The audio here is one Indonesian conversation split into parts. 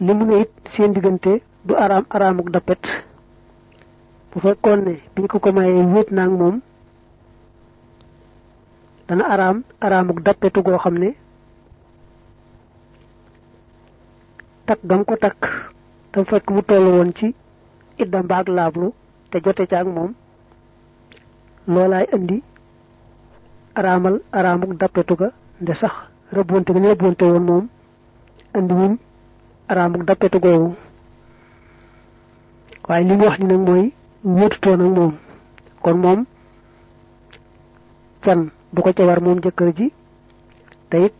li mu ne it seen diggante du araam araamuk dappet bu fekkoon ne biñ ko ko mayee naag moom dana araam araamuk dappetu goo xam ne takk gam ko takk tam fekk mu toll woon ci idda mbaag laablu te ca ak moom loolaay indi araamal araamuk dappetu ga nde sax rëbbonte ga moom indi wun araamuk dappetu googu. Waaye li mu wax ni nag mooy wéetutoo nag moom. Kon moom can du ko ca war moom jëkkër ji te it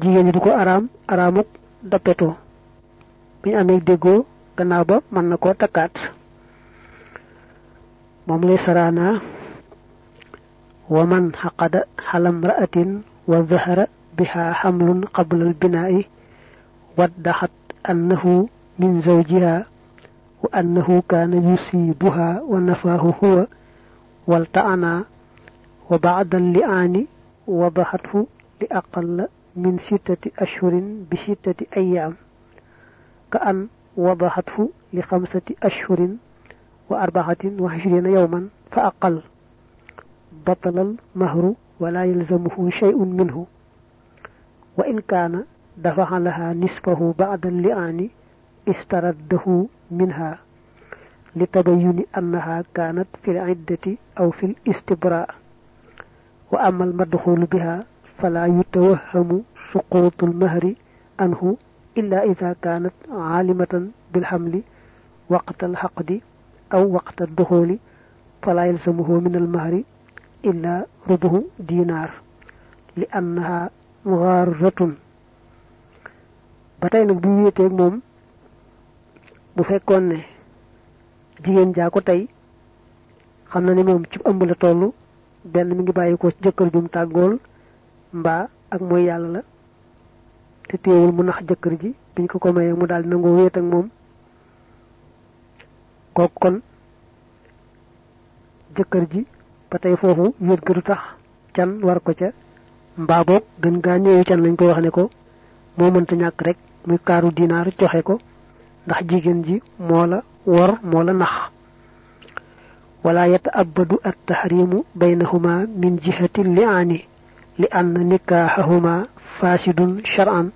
jigéen ñi du ko araam araamuk dappetoo. Bi ñu amee gannaaw ba mën na koo takkaat. Moom lay saraanaa wa man xaqada xalam ra'atin wa zahara biha xamlun qabla albinaa'i waddaxat أنه من زوجها وأنه كان يصيبها ونفاه هو والتأنا وبعد اللئان وضحته لأقل من ستة أشهر بستة أيام. كأن وضحته لخمسة أشهر وأربعة وعشرين يوما فأقل. بطل المهر ولا يلزمه شيء منه. وإن كان dafaxa laha nisfahu ba'da al-li'aani istaraddahu minha لتبين أنها كانت في العدة أو في الاستبراء. وأما المدخول بها فلا يتوهم سقوط المهر عنه إلا إذا كانت عالمة بالحمل وقت الحقد أو وقت الدخول فلا يلزمه من المهر إلا ربه دينار لأنها غارة batay nak bu wété ak mom bu fekkon ne jigéen jaa ko tey xam na ne moom ci ëmb la toll benn mi ngi bàyyi ko jëkkër jum tàggool mbaa ak mooy yàlla la te téewul mu nax jëkkër ji biñ ko ko mayee mu daal nangoo wéet ak moom. Kooku kon ji ba tey foofu du tax can war ko ca mbaa boog gën gaa néewu can lañ koy wax ne ko moo mënta ñàkk rek muy kaaru dinaar joxe ko ndax jigéen ji moo la wor moo la nax wala yataabadu attahrimu baynahuma min jihati li'ani li anna nikahahuma fasidun shar'an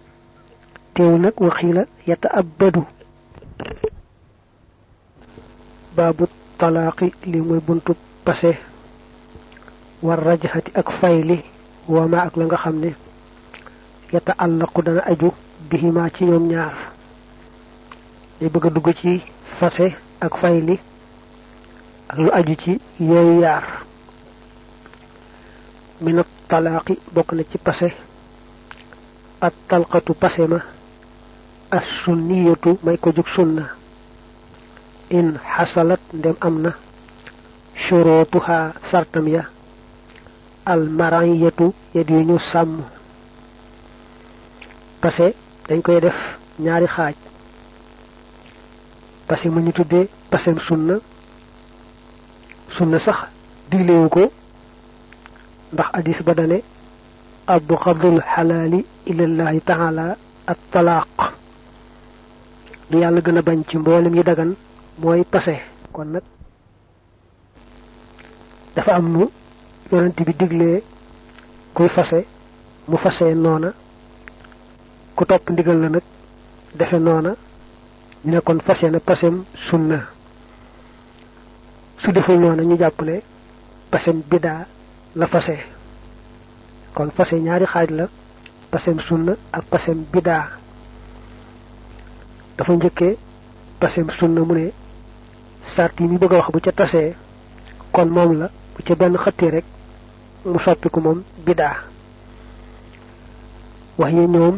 teew nag waxiila yataabadu baabu talaaqi li mooy buntu pase war rajxati ak fayli wama ak la nga xam ne yataallaqu dana aju bihima ci ñoom ñaar. Day bëgg dugg ci fase ak fayli ak lu aju ci yooyu yaar. Minat talaaqi bokk na ci pase at talqatu pase ma. As sunniyatu may ko jug sunna. In xasalat ndem am na. Shurutuha sartam ya. Al marayatu ya di ñu sàmm. Pase dañ koy def ñaari xaaj. Pasi mu ñu tuddee pasem sunna. Sunna sax diglewu ko. Ndax hadis ba dane abghadul xalaali ilallahi taala at lu yàlla gën a bañ ci mboolem yi dagan mooy pase kon nag dafa am nu yonent bi diglee kuy fase mu fase noona. Ku topp ndigal la nag defe noona ñu ne kon na pasem sunna. Su deful noona ñu jàpp ne pasem bidaa la fase. Kon fase ñaari xaaj la pasem sunna ak pasem bidaa dafa njëkkee pasem sunna mu ne sart yi bëgg wax bu ca tasee kon moom la bu ca benn xëttee rek mu soppiku moom bidaa wax ñoom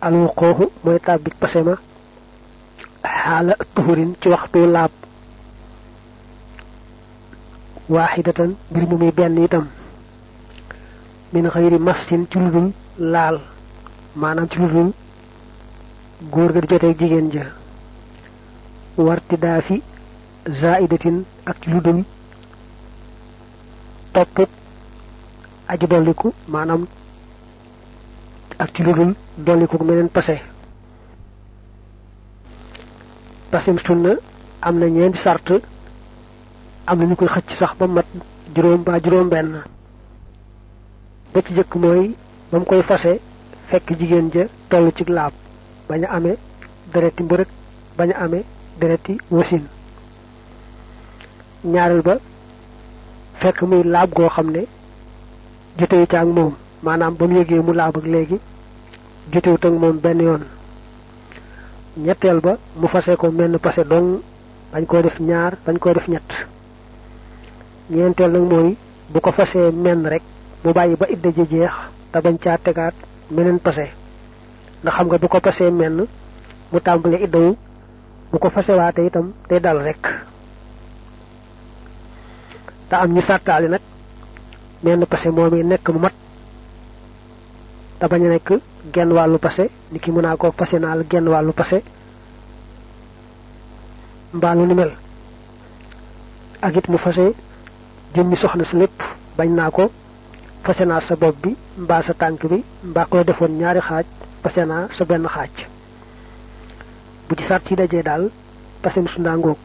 alwuqooxu mooy tàbbit pase xaala tuhurin ci waxtu laab. Waaxidatan mbir mu muy benn itam. Min xëyri massin ci lu dul laal maanaam ci lu dul góor ga ja. Zaidatin ak ci lu dul topp maanaam ak ci lu dul dolliku meneen pase pasim sunna am na ñeenti sart am na ñu sax ba mat juróom ba juróom benn. Ba ci jëkk mooy ba mu koy fase fekk jigéen ja toll ci laab bañ a amee dereti mbërëg bañ a amee dereti wasin. Ñaareel ba fekk muy laab goo xam ne jotewu ca ak moom maanaam ba mu yëgee mu laab ak léegi jotewut ak moom benn yoon. Ñetteel ba mu fase ko pase dong bañ koo def ñaar bañ koo def ñett. Ñeenteel nag mooy bu ko fasee menn rek mu bàyyi ba idda ji jeex te bañ caa tegaat meneen pase. Ndax xam nga bu ko pasee menn mu tàmbale iddawu bu ko fasewaate itam day dal rek. Te am ñu sàttaali nag menn pase moom yi nekk mu mat te bañ a nekk genn wàllu pase ni ki mën naa ko pase naa la genn wàllu pase mbaalu ni mel. Ak it mu fase jëmmi soxna si lépp bañ naa ko fase naa sa bopp bi mbaa sa tànk bi mbaa koy defoon ñaari xaaj pase naa sa benn xaaj. Bu ci sàrt yi dajee daal pasem su ndaangoog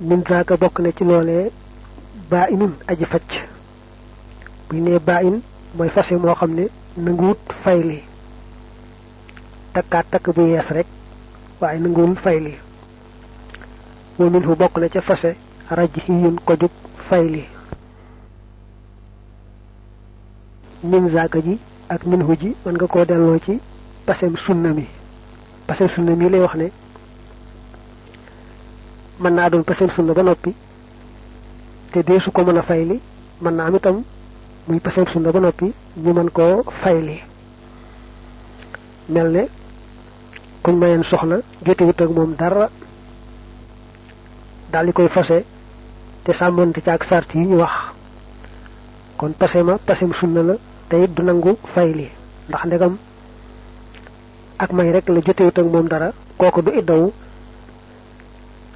min zaaka bokk na ci baa inun aji facc buy nee baa in mooy fase moo xam ne nanguwut fayli takkaat takk bu yees rek waaye nanguwul wa min fu bokk na ca fase raj yun ko jug fayli min zaaka ji ak min hu ji mën nga koo delloo ci pasem sunna mi. Pasem sunna mi lay wax ne mën pasem sunna ba noppi te deesu ko mën a naa am muy pasem sunna ba noppi ñu mën koo fayli. Mel ne kuñ mayeen soxna jotewut ak moom dara daal di koy fase te sàmmante ci ak sart yi ñu wax. Kon pase ma pasem sunna la te it du nangu fayli ndax ndegam ak may rek la jotewut ak moom dara kooku du iddawu.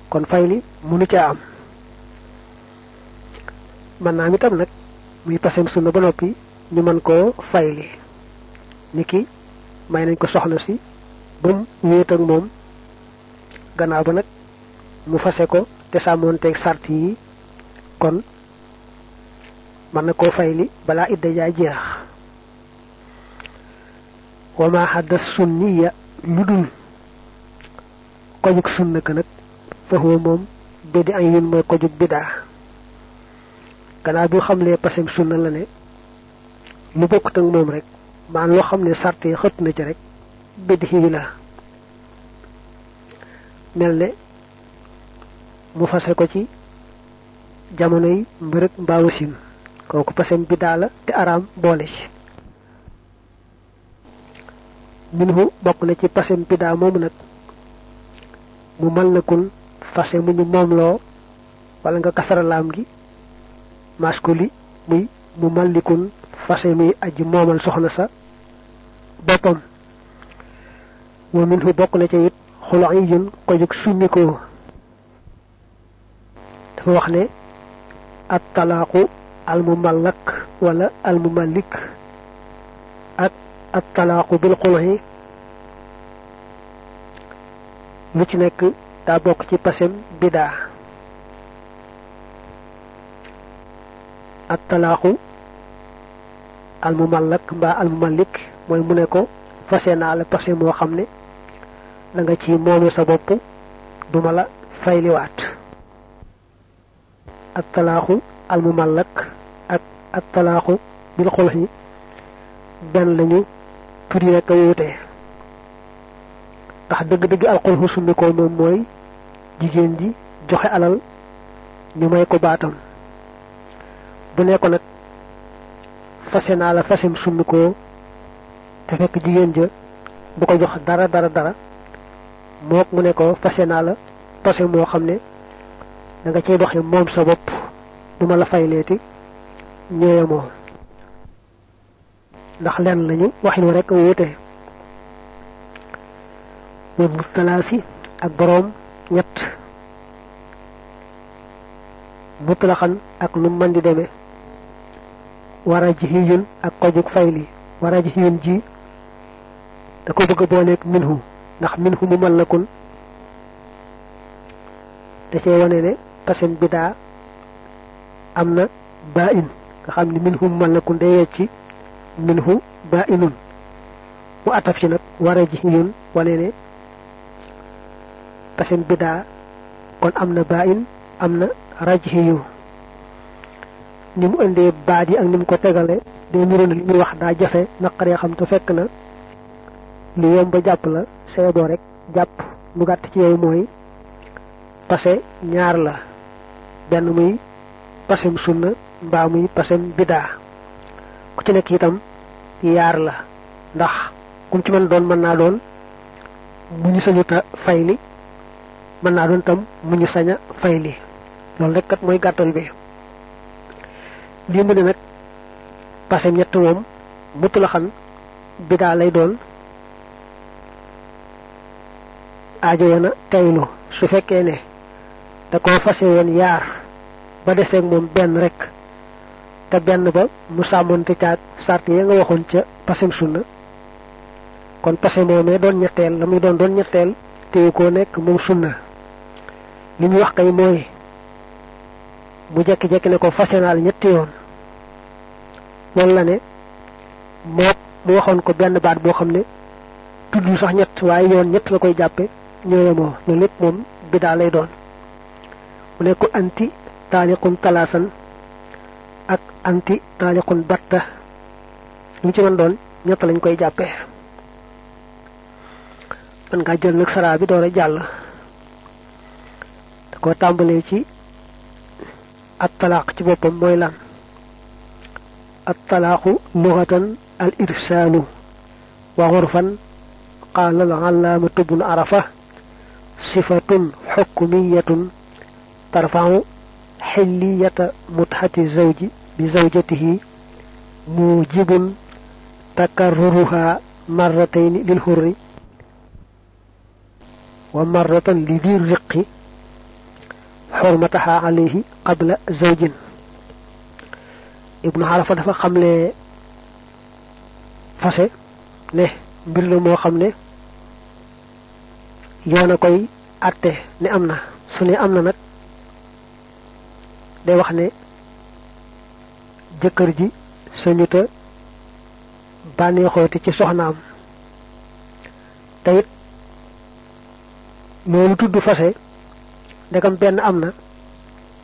Kon fayli mënu caa am. Man naa am itam nag muy pasem sunna ba noppi ñu mën koo fayli. Niki may nañ ko soxna si ba mu wéet ak moom gannaaw ba nag mu fase ko sart yi kon mën na fayli balaa idda jaay jeex. Wama xadda sunniya lu dul kojug sunna ka nag fa huwa moom ay mooy kojug bidaa gannaaw bi xamlee pasem sunna la ne lu bokkut ak moom rek maan loo xam ne sart na ci rek bidi xiwi la. Mel ne mu fase ko ci jamono yi mbërëg mbaawasin kooku pasem bidaa la te araam boole ci. Minhu bokk na ci pasem bidaa moomu nag mu mal na kun fase mu ñu moomloo wala nga kasaralaam gi maskuli muy mu mallikun fase muy aji moomal soxna sa boppam. Wa minhu bokk na ca it xulu yun ko jóg summikoo dafa wax ne at talaaqu al mumallak wala al mumallik ak at talaaqu bil xulxi lu ci nekk daa bokk ci pasem bidaa at talaaxu al mumallak mbaa al mumallik mooy mu ne ko fase naa la pase moo xam ne da nga ci moome sa bopp duma la fayliwaat. At talaaxu al mumallak ak at talaaxu bil xulxi benn lañu tur yi rekk a wuute. Ndax dëgg-dëgg al xulxu summi ko moom mooy jigéen ji joxe alal ñu may ko baatam bu ne ko nag fase naa la fasem summi ko te fekk jigéen ja du ko jox dara dara dara. Mook mu ne ko fase naa la pase moo xam da nga cay doxe moom sa ndax lañu waxin wuute. Wa ak ak di demee war a jihiyun ak kojug fayli war a jihiyun ji da ko bëgg a booleeg minhu ndax min hu mumallakun da cee wane ne pasem bidaa am na baa in nga xam ne min hu mumallakun day wecci min hu baa inun mu ataf ci nag wara ji yun wane ne pasem bidaa kon am na baa in am na rajhiyu ni mu indee baat yi ak ni mu ko tegale day niru na li muy wax daa jafe naqaree xam te fekk na lu yomb jàpp la seedoo rek jàpp lu gàtt ci yow mooy pase ñaar la benn muy pasem sunna mbaa muy pasem bidaa. Ku ci nekk itam yaar la ndax kum ci mën doon mën naa doon mu ñu sañuta fayli mën naa doon tam mu ñu sañ a fayli loolu rek kat mooy gàttal bi lii mu ne nag pasem ñett moom mutu la xan bidaa lay doon. Aajo yana teylu su fekkee ne da koo fase woon yaar ba deseeg moom benn rek te benn ba mu sàmmonte caag sart ya nga waxoon ca pasem sunna. Kon pase moomee doon ñetteel la muy doon doon ñetteel téye koo nekk moom sunna. Li muy wax kay mooy mu jekki-jekki ne ko fase naal ñetti yoon. Loolu la ne moo mu waxoon ko benn baat boo xam ne tudd sax ñett waaye yoon ñett la koy jàppe ñooye moo loolu lépp moom bidaa lay doon. Mu ne ko anti taaliqun talaasan ak anti taaliqun batta. Lu ci mën doon ñett lañ koy jàppe. Man ngaa jël nag saraa bi door a jàll. Da ko tàmbalee ci الطلاق تبوب مويلا الطلاق لغة الإرسال. وغرفا قال العلامة ابن عرفة صفة حكمية ترفع حلية متحة الزوج بزوجته موجب تكررها مرتين للحر ومرة لذي الرق. حرمتها عليه قبل زوج. ابن عرفة دا خام لي فاسي ليه مبير لو مو خام لي يونا كوي اتي ني امنا سوني امنا نك جكر جي سنيوتا باني خوتي تي سخنام تايت مولتو دو ndegam benn am na.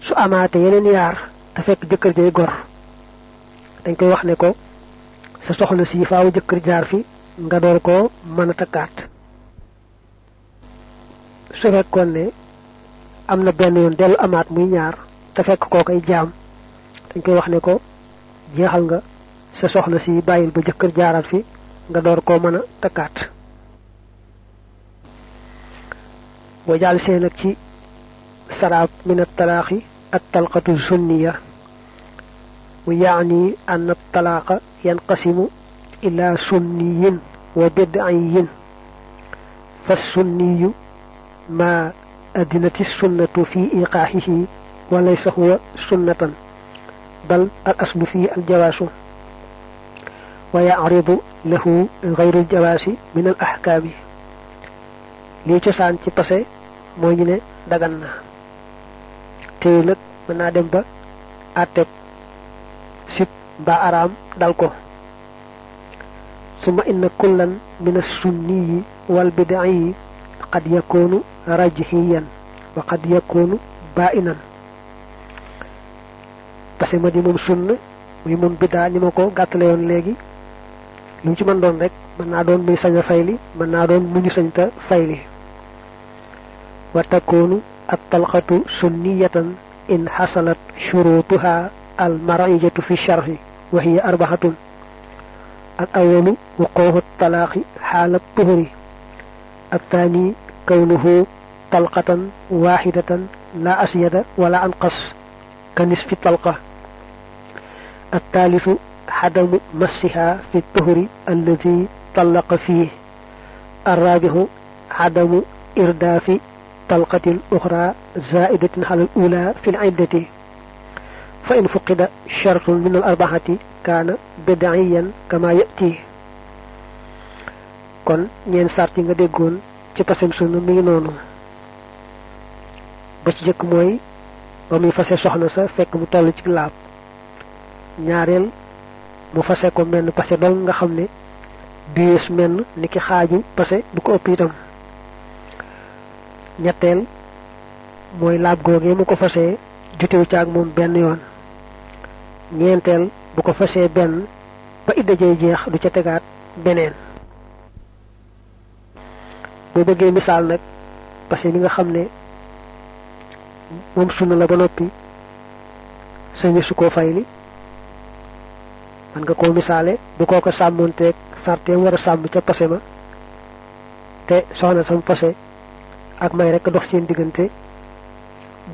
Su amaate yeneen yaar te fekk jëkkër jay gor dañ koy wax ne ko sa soxna si faaw jëkkër jaar fi nga door koo mën a takkaat. Su fekkoon ne am na benn yoon dellu amaat muy ñaar te fekk koo koy jaam dañ koy wax ne ko jeexal nga sa soxna si bàyyil ba jëkkër jaaraat fi nga door koo mën a takkaat. Boo jàll see nag ci saraab min at-talaaxi at-talqatu sunniya wa yaani an at-talaaqa yanqasimu ila sunniyin wa bid'iyin fa sunniyu ma adinati sunnatu fi iqaaxihi wa laysa huwa sunnatan bal al aslu fi al jawaasu wa yacridu lahu gayru aljawaasi min al téyu nag mën dem ba àtteb sib mbaa araam dal ko. Suma inna kullan min assunniyi wal bid'iyi qad yakunu rajhiyan wa qad yakunu ba'inan. Parce que ma di moom sunna muy moom biddaa ni ma ko gàttale yoon léegi lu ci mën doon rek mën naa doon muy sañ fayli mën naa doon mu sañ ta fayli. Wa takunu الطلقة سنية إن حصلت شروطها المرئية في الشرح وهي أربعة. الأول وقوع الطلاق حال الطهر. الثاني كونه طلقة واحدة لا أسيد ولا أنقص كنصف الطلقة الثالث حدم مسها في الطهر الذي طلق فيه. الرابع عدم إرداف طلقة أخرى زائدة على الأولى في العدة فإن فقد شرط من الأربعة كان بدعيا كما يأتي kon ñeen sart yi nga déggoon ci pasem sunna mi ngi noonu ba ci jëkk mooy ba muy fase soxna sa fekk mu toll ci laab ñaareel mu fase ko menn pase dal nga xam ne biis menn ni ki xaaju pase du ko ëpp itam ñetteel mooy laab googee mu ko fasee jutewu ci ak moom benn yoon. ñeenteel bu ko fasee benn ba idda jey jeex du ca tegaat beneen. boo bëggee misaal nag parce que nga xam ne moom sunna la ba noppi sañu su koo fay li man nga koo misaale bu koo ko sàmmonteeg sarteem war a sàmm ca pase ma te soxna sam pase ak may rek dox seen diggante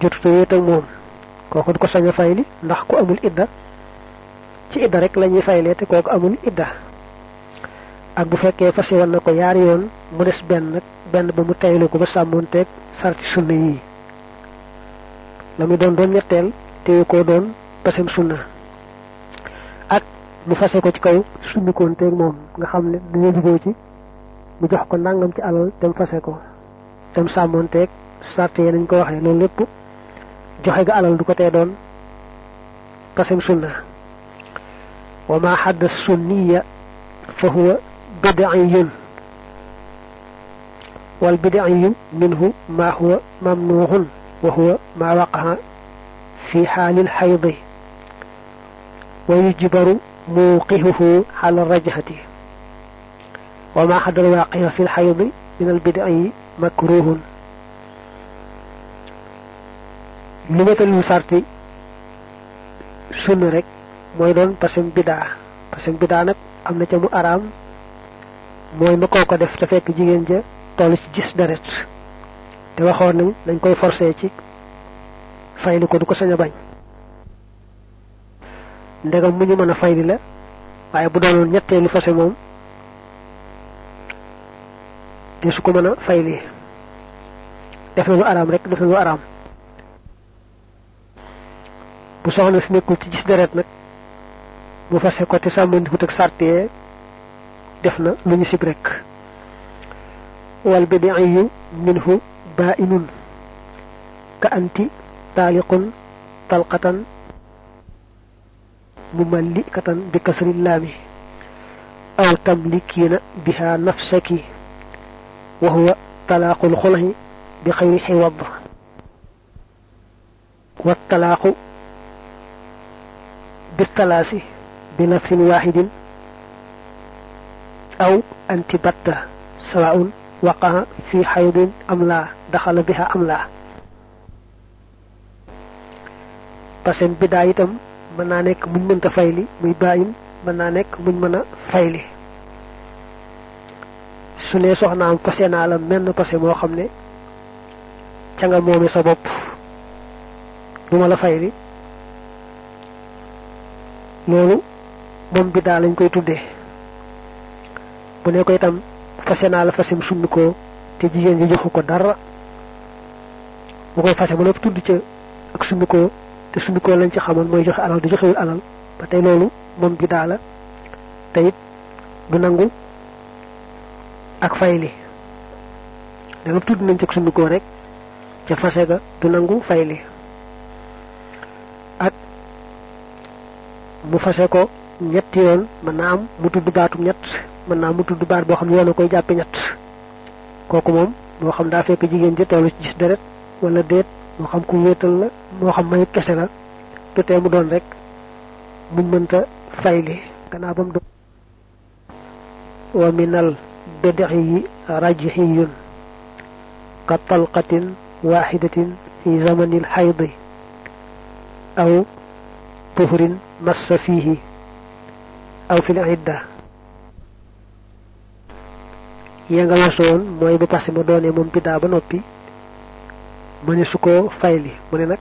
jotuta wéet ak moom. Kooku du ko sañ a fay li ndax ku amul idda ci idda rek la ñuy faylee te kooku amul idda. Ak bu fekkee fase woon na ko yaari yoon mu des benn benn ba mu taylu ko ba sàmmonteeg sarti sunna yii la muy doon doon ñetteel téye koo doon pasem sunna. Ak mu fase ko ci kaw summikoonteeg moom. Nga xam ne dañoo jugoo ci mu jox ko nangam ci alal dem fase ko dem sàmmonteeg sart yee nañ ko waxee loolu lépp joxe ga alal du ko tee doon pasem sunna. Wa ma xadda sunniya fa huwa bid'iyun wal bid'iyu minhu ma huwa mamnuuxun wa huwa ma waqa'a fi xaalil xaydi wa yujbaru muuqihuhu xala rajhati. Wa ma xadda alwaaqi'a makruhun. Li matalul sarti sunna rek mooy doon pasem bidaa pasem bidaa nag am na ca mu araam mooy ma koo ko def te fekk jigéen ja toll ci gis deret. Te waxoon nañ dañ koy forcé ci fayli ko du ko sañ a bañ. Ndegam mu ñu fayli la waaye bu doonoon ñetteelu fase moom te su ko mën a fayli def na lu rek def na lu araam. Bu soxna si nekkul ci gis deret nag mu fase ko te sàmmandikut ak sartee def na lu ñu sib rek. Wal bidiyu minhu ba'inun ka anti taaliqun talqatan mumallikatan bi kasri laami aw tamlikiina biha nafsaki وهو طلاق الخلع بخير حوض. والطلاق بالثلاث بنفس واحد أو أن تبت سواء وقع في حيض أم لا دخل بها أم لا. بسن بدايتم منانك من من تفايلي منانك من من فايلي su ne soxnaam pase naa la menn pase moo xam ne ca nga moome sa bopp duma la fayli loolu moom bidaa lañ koy tuddee. Bu ne ko itam fase naa la fasem summi ko te jigéen ji joxu ko dara. Bu koy fase ba lépp tudd ca ak summi ko te summi ko lañ ci xamoon mooy joxe alal du joxewul alal. Ba loolu moom bidaa la. Te it du ak fayli da nga tudd nañ ca summi ko rek ca fase ga du nangu fayli ak mu fase ko ñetti yoon mën naa am mu tudd baatum ñett mën naa mu tudd baat boo xam ne koy jàppe ñett. Kooku moom moo xam daa fekk jigéen ji ci gis deret wala déet moo xam ku wéetal la moo xam mayit kese la du tee mu doon rek muñ mënta fayli gannaaw ba mu doon wa minal rajhiyun ka talqatin waxidatin fi zamanil xaydi aw tuhrin massa fiihi aw fil idda ya nga weesoon mooy bu passé ma doonee moom biddaa ba noppi ma ne su ko fayli mu ne nag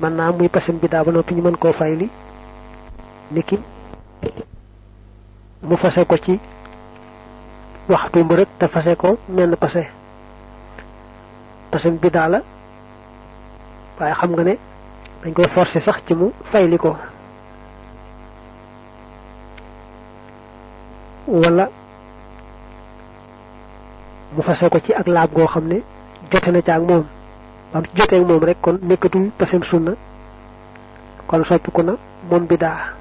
man naa muy passé koo mu ci waxtu mbërëg te fase ko menn passé. Passé biddaa la waaye xam nga ne dañ koy forcer sax ci mu fayli ko. Wala mu fase ko ci ak laab goo xam ne jote na ci ak moom. Bam ci ak moom rek kon nekkatul pasem sunna kon soppiku na moom bidaa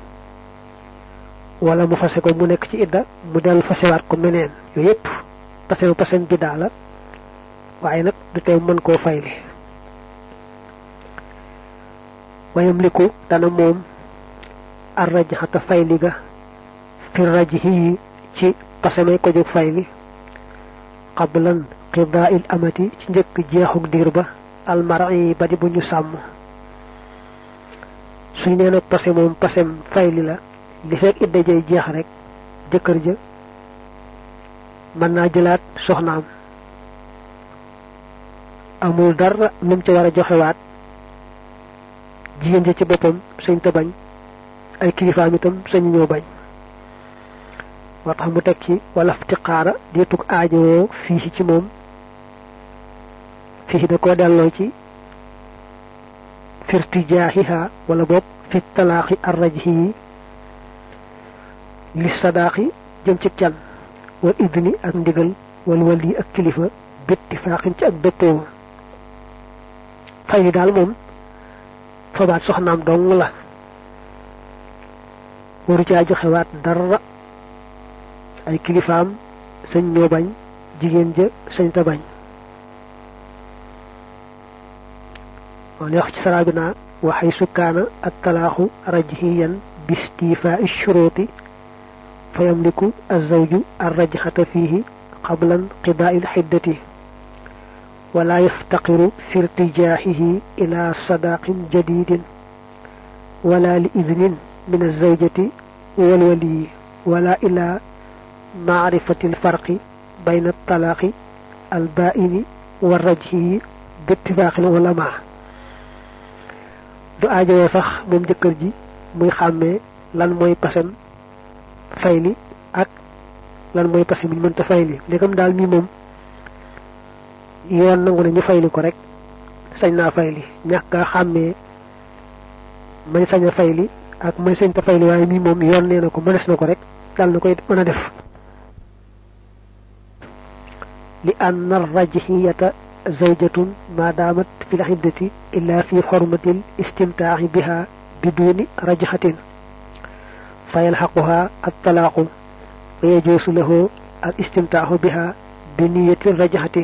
wala mu fase ko mu nekk ci idda mu dellu fasewaat ko meneen yooyu yépp pasem pasem bidaa la waaye nag du tey mën koo fayli. Wayam liku dana moom ar rajxata fayli ga fi rajhi ci pasemay ko jóg fayli. Qablan qidaa'il amati ci njëkk jeexuk diir ba almar'i ba di bu ñu sàmm. Suñ nee nag pase moom pasem fayli la li fekk idda jay jeex rek jëkkër ja mën naa jëlaat soxnaam. Amul dara lu mu ci war a joxewaat. Jigéen ja ci boppam sañ ta bañ. Ay kilifaam itam ñoo bañ. Tax mu teg ci wala ftiqaara diitug aajowoo fii ci moom. Fii da koo delloo ci wala boog fi talaaxi arrajhi li sadaaxi jëm ci idni ak ndigal wal wali ak kilifa bittifaaxin ci ak dëppoo fay daal moom fabaat soxnaam dong la waru caa joxewaat dara ay kilifaam sañ ñoo bañ jigéen ja sañ ta bañ moo neex ci saraabi naa waxay sukkaana ak talaaxu rajhiyan bistifaa shuruuti fa yamliku azawju arrajxata fiihi qabla inqidaai lxiddati wala yaftaqiru fi irtijaaxihi ila sadaqin jadidin wala li idnin min azawjati walwaliyi wala ila maarifati alfarqi bayna altalaaqi albaini warrajhi bittifaqi ulama du aajowoo sax moom jëkkër ji muy xàmmee lan mooy pasem fayli ak lan mooy pasem bi ñu mënta fayli. Ndegam daal mi moom yoon nangu ne ñu fayli ko rek sañ naa fayli. Ñàkk a xàmmee mañ sañ a fayli ak mañ sañ ta fayli waaye mi moom yoon nee na ko mënees na ko rek dal na koy mën a def. Li ann arrajhiyata zawjatun ma daamat fi lxiddati illa fi xormati l istimtaaxi biha lahu al istimtaaxu biha bi niyati rajhati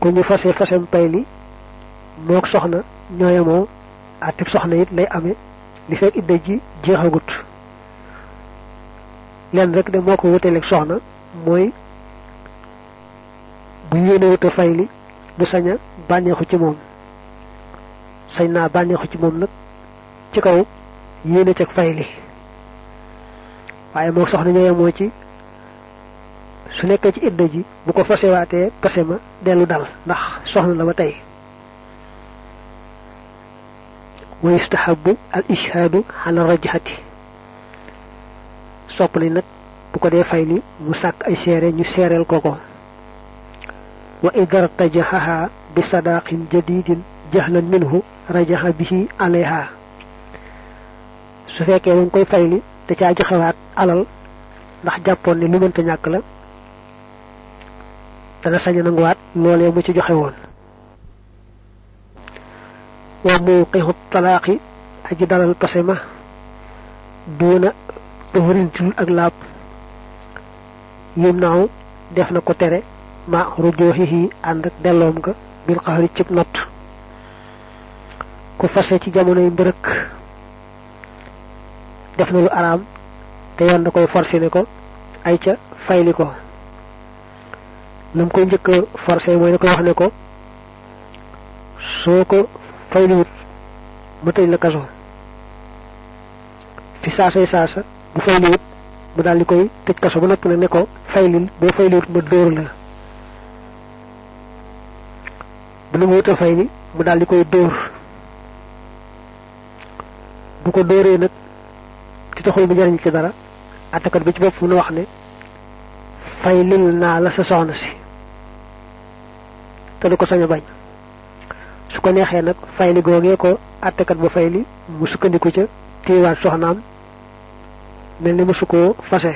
ku ñu fase fasem payli mook soxna ñooyamoo atib soxna it lay amee li fekk idda ji jeexagut. leen rek de moo ko wuteleeg soxna mooy bu yéene wuta fayli du sañ a bànneexu ci moom. sañ ci kaw yéene cag fayli waaye moo soxna ñooyamoo ci su nekkee ci idda ji bu ko fasewaatee pase ma dellu dal ndax soxna la tey. Wa al ishaadu ala rajhati. Sopp nañ nag bu ko dee fay li mu sàkk ay seere ñu seereel ko ko. Wa idar tajahaha bi sadaqin jadidin jahlan minhu rajaha bihi su ba nga koy fay li da caa joxewaat alal ndax jàppoon ne lu mënta ñàkk la dana sañ nanguwaat loolee mu ci joxe woon. Wa muqihu talaaqi aji dalal pase ma duuna tuhrintul ak yim naaw def na ko tere ma rujooxihi ànd ak delloom ga bil xaxari cib not. Ku fase ci jamonoy def na lu araam te yoon da koy forcé ne ko ay ca fayli ko. Lam koy njëkk forcé mooy da koy wax ne ko soo ko fayliwut mu tëj la kaso. Fi saasay saasa bu fayliwut mu daal di koy tëj kaso ba noppi nag ne ko faylil boo fayliwut ma dóor la. Bu nu mu wut a fayli mu daal di koy bu ko dóoree nag taxul mu jariñ ci dara attakat bi ci bopp mu wax ne faylil naa la sa soxna si te du ko sañ a bañ su ko neexee nag fayli googee ko attekat ba fayli mu sukkandiku ca téewaat soxnaam mel ni mësu koo fase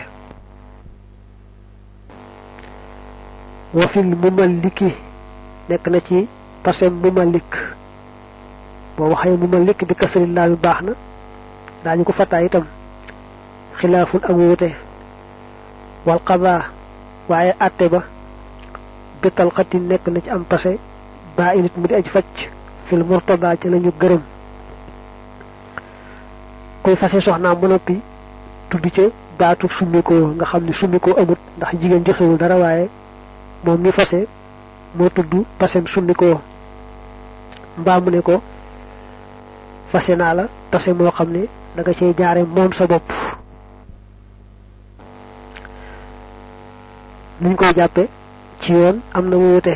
wa fil mumalliki nekk na ci pasem mumallik boo waxee mumallik bi kasri laami baax na daañu ko fataa itam خلاف الأموت والقضاء وعي أتبا بطلقة نك نج أمبسي بائن تمد أجفج في المرتضى جلن يقرم كوي فاسي سوحنا منوبي. تبجي باتو سميكو نغا خمني سميكو أموت نح جيجن جخيو دراواي موم نفاسي مو تبجي باسم سميكو بامنكو فاسي نالا تاسي مو خمني نغا شي جاري موم سبب nuñ koy jàppe ci yoon am na wuute.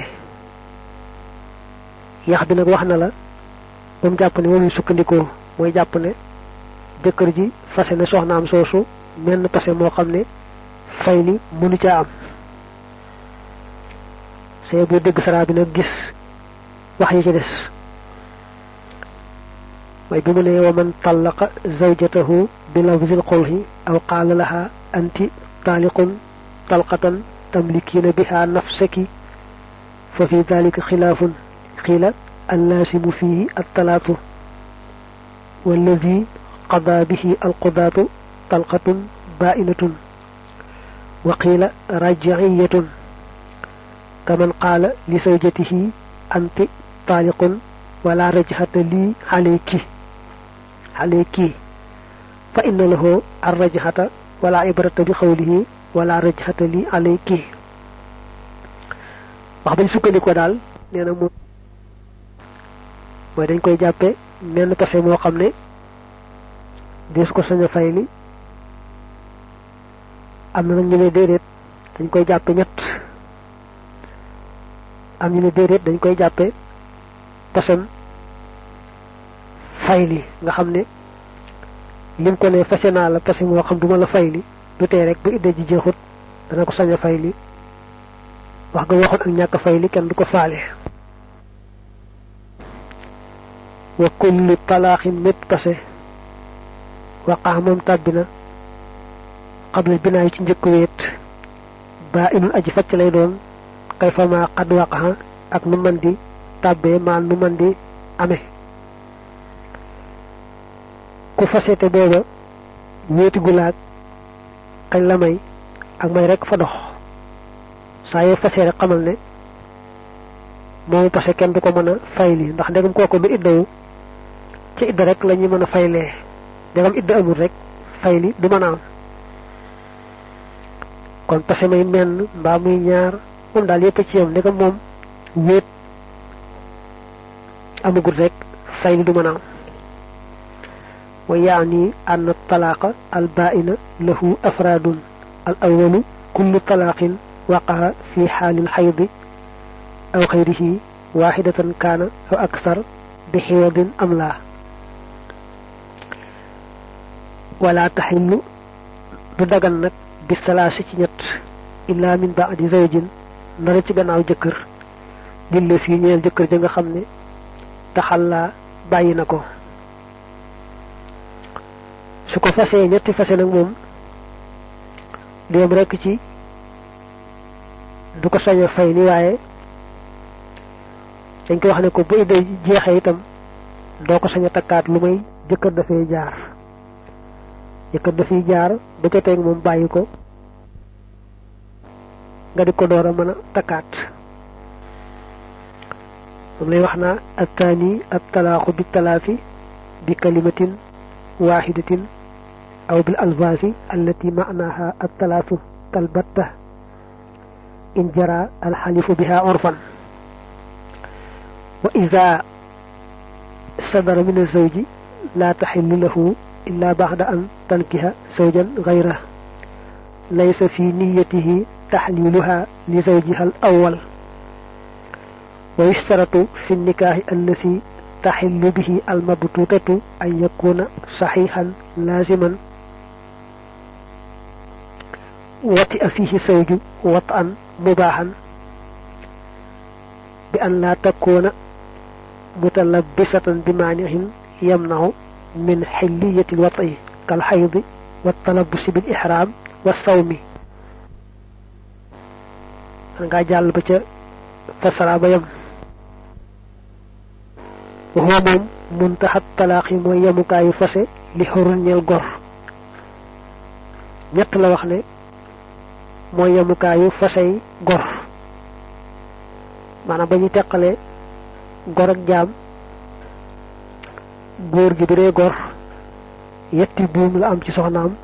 Yax bi nag wax na la ba mu jàpp ne moom sukkandikoo mooy jàpp ne jëkkër ji fase na soxnaam soosu menn pase moo xam ne fay am. See boo dégg saraa bi nag gis wax yi ci des. Mooy bi mu ne wa man zawjatahu bi aw qaala laha anti taaliqun talqatan tamlikiina biha nafsaki fa fi dalika xilaafun qiila allaasimu fihi attalaatu walladi qada bihi alqudaatu talqatun baa'inatun wa qiila raj'iyatun kaman qaala li zawjatihi anti taaliqun wala rajhata lii alayki alayki fa inna lahu arrajhata wala rajhata lii alayki. Wax bañ sukkandikoo daal nee na moom mooy dañ koy jàppe menn pase moo xam ne dees ko sañ a fay li. Am na ñu ne déedéet dañ koy jàppe ñett. Am ñu ne déedéet dañ koy jàppe pasam fay li. Nga xam lim ko ne fase naa la pase moo xam duma la fay li du tee rek bu idda ji jeexut dana ko sañ a fay li. Wax nga waxoon ak ñàkk fay li kenn du ko faale. Wa kullu talaaxin mépp pase waqaa moom tàbbi na. Xabla binaa yi ci njëkk wéet. Baa inul aji facc lay doon. Kay fa maa xad waqaxa ak nu man di tàbbee maa nu man di ku fasete booba gulaag kañ la may ak may rek fa dox. Saa yoo rek xamal ne moomu pase kenn du ko fayli ndax ndegam kooku du iddawu ci idda rek la ñuy mën a faylee idda amul rek fayli du mën a am. Kon pase may menn mbaa muy ñaar moom daal yépp ci yam. Ndegam moom wéet amagul rek fayli du mën a am wa yaani ann talaaqa al baa'ina lahu afraadun al awalu kullu talaaqin waqa'a fi xaalil xaydi aw xayrihi waaxidatan kaana aw aksar bi xiwadin am laa wala taxillu du dagan nag bi salaasi ci ñett illaa min baadi zawjin ndara ci gannaaw jëkkër lille si ñeel jëkkër ja nga xam ne taxallaa bàyyi na ko su ko fasee ñetti fase nag moom du yem rekk ci du ko sañ fay ni waaye dañ koy wax ne ko bu idda jeexee itam doo ko sañ a takkaat lu may jëkkër dafay jaar. Jëkkër dafay jaar bu jotee moom bàyyi ko nga di ko door a mën a takkaat. Moom lay wax naa attaani at talaaxu bi kalimatin waaxidatin أو بالألفاظ التي معناها التلافظ كالبتة إن جرى الحليف بها عرفا. وإذا صدر من الزوج لا تحل له إلا بعد أن تنكح زوجا غيره. ليس في نيته تحليلها لزوجها الأول. ويشترط في النكاح الذي تحل به المبتوطة أن يكون صحيحا لازما. An laa takkoona mutalabbisatan bi maanixin yamnahu min xilliyati lwati kal xaydi wa talabusi bil ixraam wa sawmi nga jàll ba ca fasara ba yam waxoo moom muntaxat talaax yi mooy yemukaayu fase li xorul ñeel gor ñett la wax ne mooy yemukaayu fasey gor maanaam ba ñu teqalee gor ak jaam. Góor gi dee gor yetti buum la am ci soxnaam.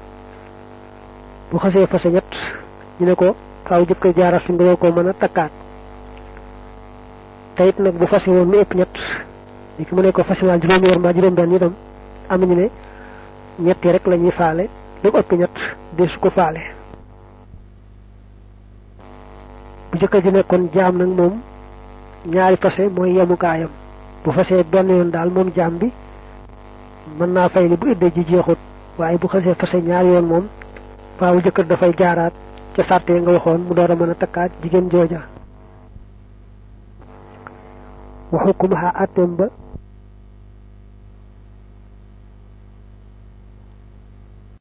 Bu xasee fase ñett ñu ne ko faaw jëkkër jaaral fi nga ko mën a takkaat. Te it nag bu fase woon lu li ki mu ne ko fase naa juróom yor mbaa juróom benn itam am nañu ne ñetti rek la ñuy faale lu ëpp su ko faale bu jëkkër ji nekkoon jaam nag moom ñaari fase mooy yemukaayam. Bu fasee benn yoon daal moom jaam bi mën naa fay li bu idda ji jeexut. Waaye bu xasee fase ñaari yoon moom faaw jëkkër dafay jaaraat ca sàtte nga waxoon mu door a mën a takkaat jigéen jooja. Ba